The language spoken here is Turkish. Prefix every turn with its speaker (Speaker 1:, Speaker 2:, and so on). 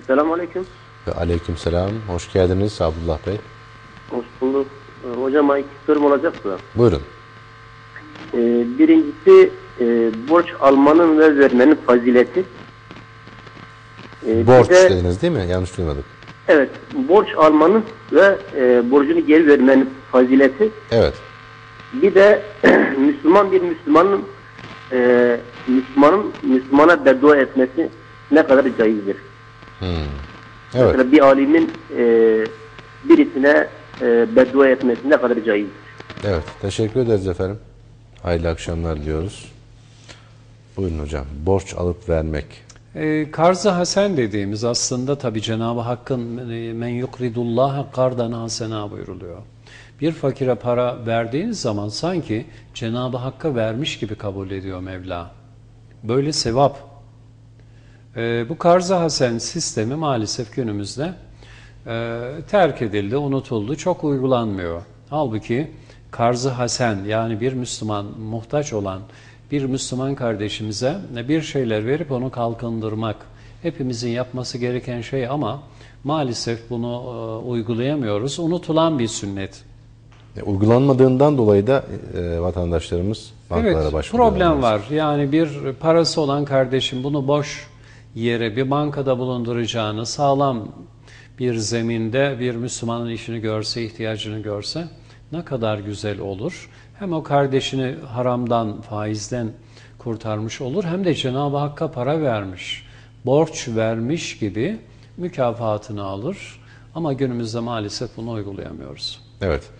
Speaker 1: Selamun Aleyküm.
Speaker 2: Ve aleykümselam. Hoş geldiniz Abdullah Bey.
Speaker 1: Hoş bulduk. Ee, Hocam iki sorum olacak da.
Speaker 2: Buyurun.
Speaker 1: Ee, birincisi e, borç almanın ve vermenin fazileti. Ee,
Speaker 2: Borç
Speaker 1: de-
Speaker 2: dediniz değil mi? Yanlış duymadık.
Speaker 1: Evet, borç almanın ve e, borcunu geri vermenin fazileti.
Speaker 2: Evet.
Speaker 1: Bir de Müslüman bir Müslümanın e, Müslümanın Müslümana beddua etmesi ne kadar caizdir?
Speaker 2: Evet.
Speaker 1: Mesela bir alimin e, birisine e, beddua etmesi ne kadar caizdir?
Speaker 2: Evet. Teşekkür ederiz efendim. Hayırlı akşamlar diliyoruz. Buyurun hocam. Borç alıp vermek.
Speaker 3: E, Karz-ı hasen dediğimiz aslında tabi Cenab-ı Hakk'ın e, men yukridullaha kardan hasena buyuruluyor. Bir fakire para verdiğiniz zaman sanki Cenab-ı Hakk'a vermiş gibi kabul ediyor Mevla. Böyle sevap. E, bu Karz-ı hasen sistemi maalesef günümüzde e, terk edildi, unutuldu, çok uygulanmıyor. Halbuki Karz-ı hasen yani bir Müslüman muhtaç olan bir Müslüman kardeşimize bir şeyler verip onu kalkındırmak hepimizin yapması gereken şey ama maalesef bunu e, uygulayamıyoruz. Unutulan bir sünnet.
Speaker 2: E, uygulanmadığından dolayı da e, vatandaşlarımız bankalara
Speaker 3: Evet,
Speaker 2: başvuruyorlar.
Speaker 3: problem var. Yani bir parası olan kardeşim bunu boş yere bir bankada bulunduracağını sağlam bir zeminde bir Müslümanın işini görse, ihtiyacını görse ne kadar güzel olur. Hem o kardeşini haramdan, faizden kurtarmış olur hem de Cenab-ı Hakk'a para vermiş, borç vermiş gibi mükafatını alır. Ama günümüzde maalesef bunu uygulayamıyoruz.
Speaker 2: Evet.